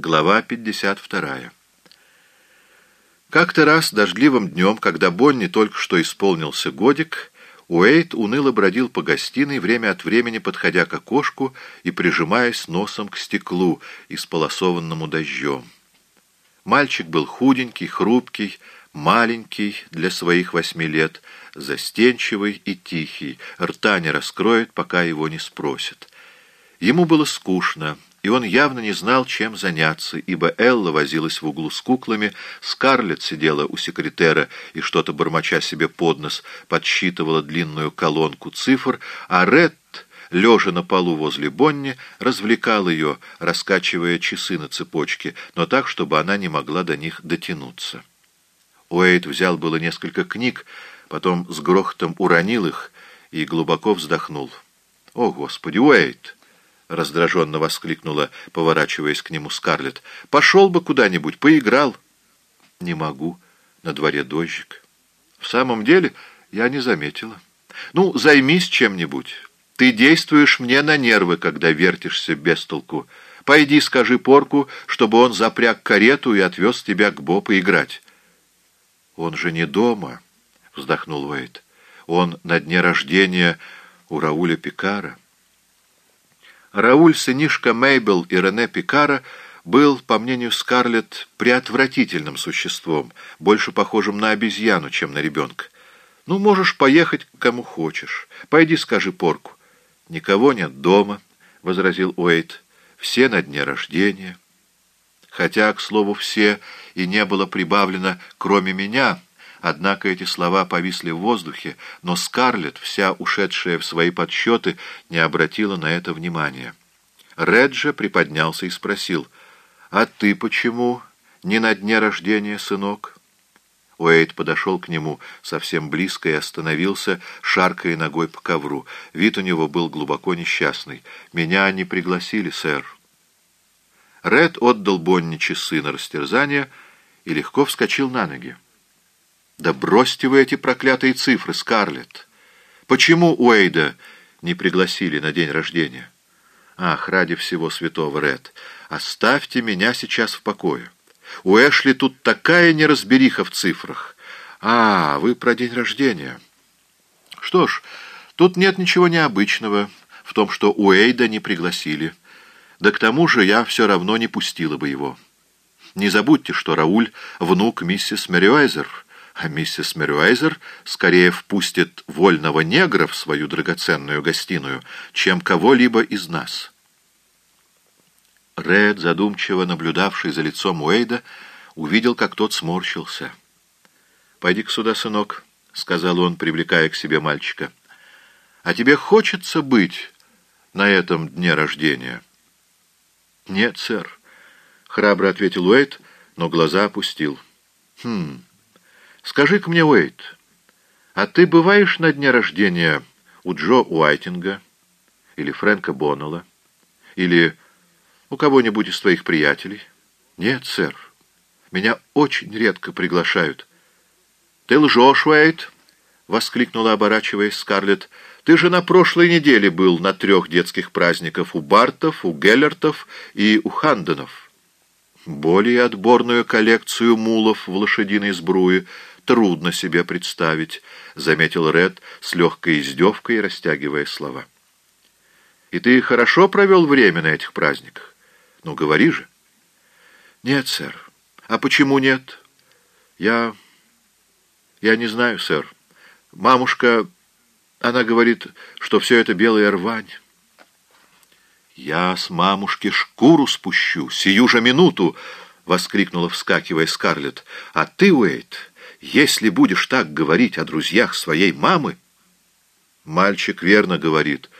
Глава 52. Как-то раз дождливым днем, когда Бонни только что исполнился годик, Уэйт уныло бродил по гостиной, время от времени подходя к окошку и прижимаясь носом к стеклу, исполосованному дождем. Мальчик был худенький, хрупкий, маленький для своих восьми лет, застенчивый и тихий, рта не раскроет, пока его не спросят. Ему было скучно, и он явно не знал, чем заняться, ибо Элла возилась в углу с куклами, Скарлетт сидела у секретера и что-то, бормоча себе под нос, подсчитывала длинную колонку цифр, а Ретт, лежа на полу возле Бонни, развлекал ее, раскачивая часы на цепочке, но так, чтобы она не могла до них дотянуться. Уэйд взял было несколько книг, потом с грохотом уронил их и глубоко вздохнул. «О, Господи, Уэйд!» — раздраженно воскликнула, поворачиваясь к нему Скарлетт. «Пошел бы куда-нибудь, поиграл». «Не могу. На дворе дождик». «В самом деле я не заметила». «Ну, займись чем-нибудь. Ты действуешь мне на нервы, когда вертишься без толку. Пойди скажи Порку, чтобы он запряг карету и отвез тебя к Бо поиграть». «Он же не дома», — вздохнул Уэйт. «Он на дне рождения у Рауля Пикара». Рауль, сынишка Мейбл и Рене Пикара, был, по мнению Скарлетт, преотвратительным существом, больше похожим на обезьяну, чем на ребенка. «Ну, можешь поехать к кому хочешь. Пойди скажи порку». «Никого нет дома», — возразил Уэйт. «Все на дне рождения». Хотя, к слову, «все» и не было прибавлено «кроме меня», Однако эти слова повисли в воздухе, но Скарлетт, вся ушедшая в свои подсчеты, не обратила на это внимания. Реджа приподнялся и спросил, «А ты почему не на дне рождения, сынок?» Уэйд подошел к нему совсем близко и остановился, шаркая ногой по ковру. Вид у него был глубоко несчастный. «Меня не пригласили, сэр». Ред отдал Бонни часы на растерзание и легко вскочил на ноги. Да бросьте вы эти проклятые цифры, Скарлетт. Почему Уэйда не пригласили на день рождения? Ах, ради всего святого, Ред, оставьте меня сейчас в покое. У Эшли тут такая неразбериха в цифрах. А, вы про день рождения. Что ж, тут нет ничего необычного в том, что Уэйда не пригласили. Да к тому же я все равно не пустила бы его. Не забудьте, что Рауль — внук миссис Мерюайзер — а миссис Мерюайзер скорее впустит вольного негра в свою драгоценную гостиную, чем кого-либо из нас. Ред, задумчиво наблюдавший за лицом Уэйда, увидел, как тот сморщился. «Пойди-ка сюда, сынок», — сказал он, привлекая к себе мальчика. «А тебе хочется быть на этом дне рождения?» «Нет, сэр», — храбро ответил Уэйд, но глаза опустил. «Хм...» Скажи-ка мне, Уэйт, а ты бываешь на дне рождения у Джо Уайтинга или Фрэнка Боннелла или у кого-нибудь из твоих приятелей? Нет, сэр. Меня очень редко приглашают. Ты лжешь, Уэйт, — воскликнула, оборачиваясь Скарлетт. Ты же на прошлой неделе был на трех детских праздниках у Бартов, у Геллертов и у Ханденов. Более отборную коллекцию мулов в лошадиной сбруе трудно себе представить», — заметил Ред с легкой издевкой, растягивая слова. «И ты хорошо провел время на этих праздниках? Ну, говори же». «Нет, сэр. А почему нет?» «Я... я не знаю, сэр. Мамушка... она говорит, что все это белая рвань». «Я с мамушки шкуру спущу, сию же минуту!» — воскликнула, вскакивая Скарлетт. «А ты, Уэйт, если будешь так говорить о друзьях своей мамы...» «Мальчик верно говорит,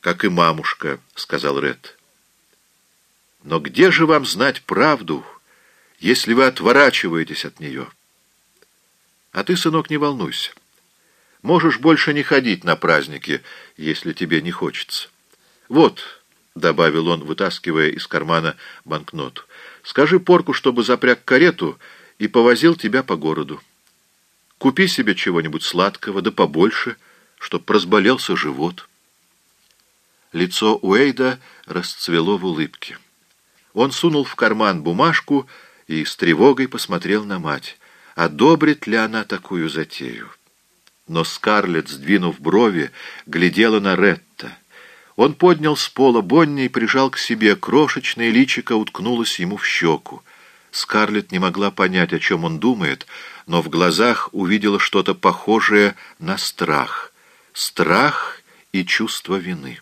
как и мамушка», — сказал Ред. «Но где же вам знать правду, если вы отворачиваетесь от нее?» «А ты, сынок, не волнуйся. Можешь больше не ходить на праздники, если тебе не хочется. Вот...» — добавил он, вытаскивая из кармана банкноту. «Скажи порку, чтобы запряг карету и повозил тебя по городу. Купи себе чего-нибудь сладкого, да побольше, чтоб разболелся живот». Лицо Уэйда расцвело в улыбке. Он сунул в карман бумажку и с тревогой посмотрел на мать. Одобрит ли она такую затею? Но Скарлетт, сдвинув брови, глядела на Ретта. Он поднял с пола Бонни и прижал к себе. Крошечное личико уткнулось ему в щеку. Скарлетт не могла понять, о чем он думает, но в глазах увидела что-то похожее на страх. Страх и чувство вины.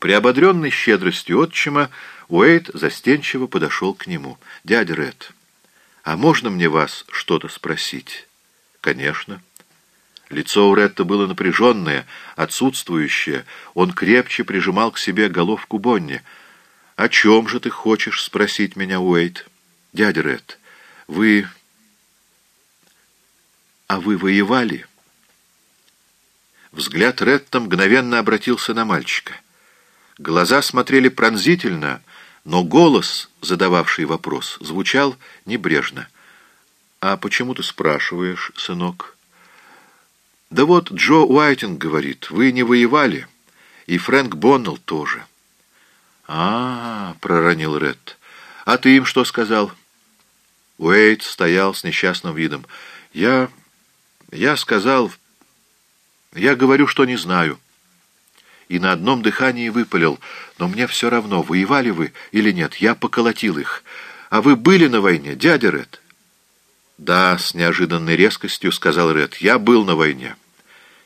Приободренный щедростью отчима, Уэйд застенчиво подошел к нему. «Дядя Ред, а можно мне вас что-то спросить?» «Конечно». Лицо у Ретта было напряженное, отсутствующее. Он крепче прижимал к себе головку Бонни. «О чем же ты хочешь спросить меня, Уэйд?» «Дядя Ред, вы... А вы воевали?» Взгляд Ретта мгновенно обратился на мальчика. Глаза смотрели пронзительно, но голос, задававший вопрос, звучал небрежно. «А почему ты спрашиваешь, сынок?» «Да вот Джо Уайтинг говорит, вы не воевали, и Фрэнк Боннелл тоже». «А, -а, -а проронил Ред. «А ты им что сказал?» Уэйт стоял с несчастным видом. «Я... я сказал... я говорю, что не знаю» и на одном дыхании выпалил. «Но мне все равно, воевали вы или нет, я поколотил их. А вы были на войне, дядя Ред?» «Да», — с неожиданной резкостью сказал Ред, — «я был на войне.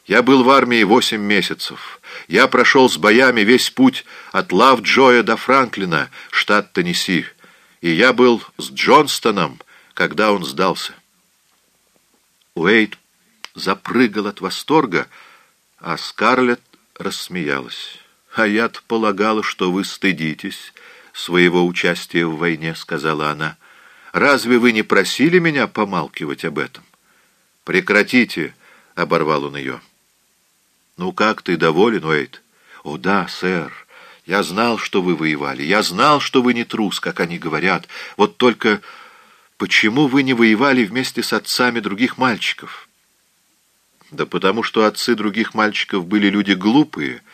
Я был в армии восемь месяцев. Я прошел с боями весь путь от Лав-Джоя до Франклина, штат Теннесси. И я был с Джонстоном, когда он сдался». Уэйд запрыгал от восторга, а Скарлетт рассмеялась. «А я-то полагала, что вы стыдитесь своего участия в войне», — сказала она. «Разве вы не просили меня помалкивать об этом?» «Прекратите», — оборвал он ее. «Ну как ты доволен, Уэйт?» «О да, сэр. Я знал, что вы воевали. Я знал, что вы не трус, как они говорят. Вот только почему вы не воевали вместе с отцами других мальчиков?» Да потому что отцы других мальчиков были люди глупые,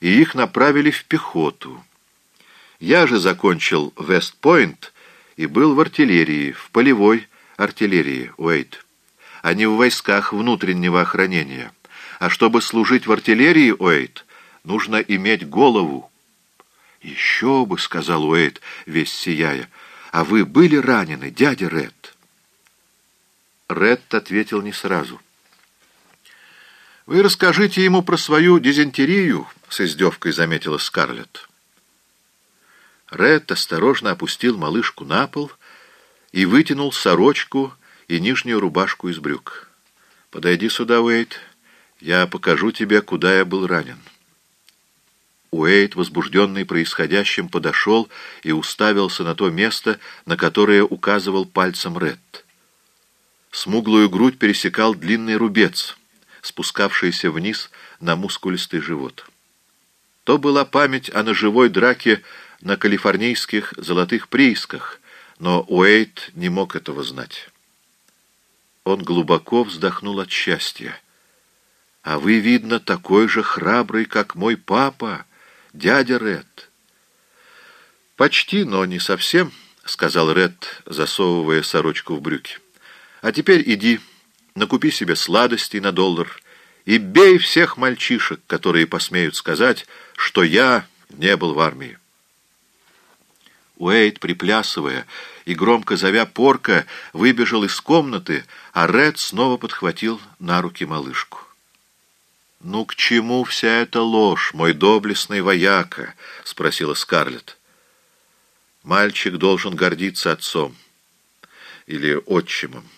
и их направили в пехоту. Я же закончил Вестпойнт и был в артиллерии, в полевой артиллерии, Уэйт, а не в войсках внутреннего охранения. А чтобы служить в артиллерии, Уэйт, нужно иметь голову. «Еще бы», — сказал Уэйт, весь сияя, — «а вы были ранены, дядя Ред?» Ред ответил не сразу. «Вы расскажите ему про свою дизентерию», — с издевкой заметила Скарлетт. Ред осторожно опустил малышку на пол и вытянул сорочку и нижнюю рубашку из брюк. «Подойди сюда, Уэйт. Я покажу тебе, куда я был ранен». Уэйт, возбужденный происходящим, подошел и уставился на то место, на которое указывал пальцем Ред. Смуглую грудь пересекал длинный рубец — спускавшаяся вниз на мускулистый живот. То была память о ножевой драке на калифорнийских золотых приисках, но Уэйт не мог этого знать. Он глубоко вздохнул от счастья. «А вы, видно, такой же храбрый, как мой папа, дядя Ред». «Почти, но не совсем», — сказал Ред, засовывая сорочку в брюки. «А теперь иди». Накупи себе сладостей на доллар и бей всех мальчишек, которые посмеют сказать, что я не был в армии. Уэйд, приплясывая и громко зовя порка, выбежал из комнаты, а Ред снова подхватил на руки малышку. «Ну к чему вся эта ложь, мой доблестный вояка?» — спросила Скарлетт. «Мальчик должен гордиться отцом или отчимом.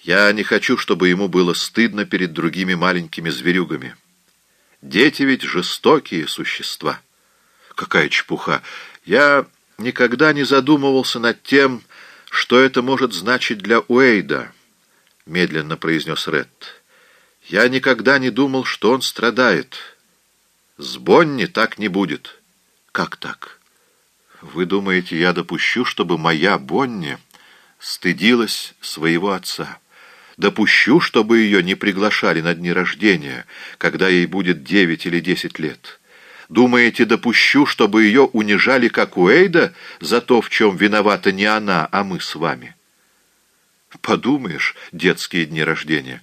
Я не хочу, чтобы ему было стыдно перед другими маленькими зверюгами. Дети ведь жестокие существа. Какая чепуха! Я никогда не задумывался над тем, что это может значить для Уэйда, — медленно произнес Ред. Я никогда не думал, что он страдает. С Бонни так не будет. Как так? Вы думаете, я допущу, чтобы моя Бонни стыдилась своего отца? допущу, чтобы ее не приглашали на дни рождения, когда ей будет девять или десять лет. Думаете, допущу, чтобы ее унижали, как Уэйда, за то, в чем виновата не она, а мы с вами? Подумаешь, детские дни рождения.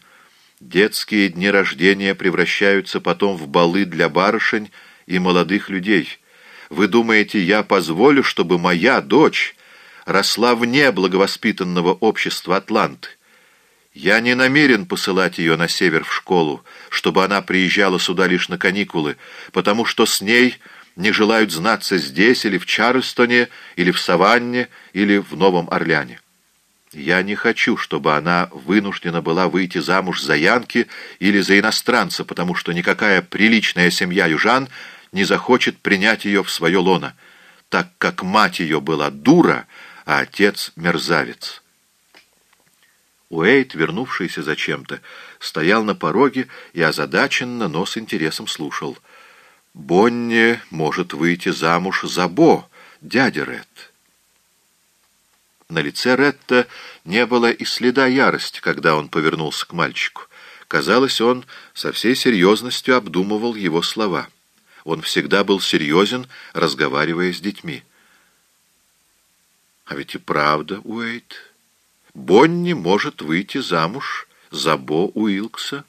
Детские дни рождения превращаются потом в балы для барышень и молодых людей. Вы думаете, я позволю, чтобы моя дочь росла вне благовоспитанного общества Атланты? Я не намерен посылать ее на север в школу, чтобы она приезжала сюда лишь на каникулы, потому что с ней не желают знаться здесь или в Чарльстоне, или в Саванне, или в Новом Орлеане. Я не хочу, чтобы она вынуждена была выйти замуж за Янки или за иностранца, потому что никакая приличная семья южан не захочет принять ее в свое лоно, так как мать ее была дура, а отец — мерзавец». Уэйт, вернувшийся зачем-то, стоял на пороге и озадаченно, но с интересом слушал. «Бонни может выйти замуж за Бо, дядя Ред». На лице Ретта не было и следа ярости, когда он повернулся к мальчику. Казалось, он со всей серьезностью обдумывал его слова. Он всегда был серьезен, разговаривая с детьми. «А ведь и правда, Уэйт...» Бонни может выйти замуж за Бо Уилкса.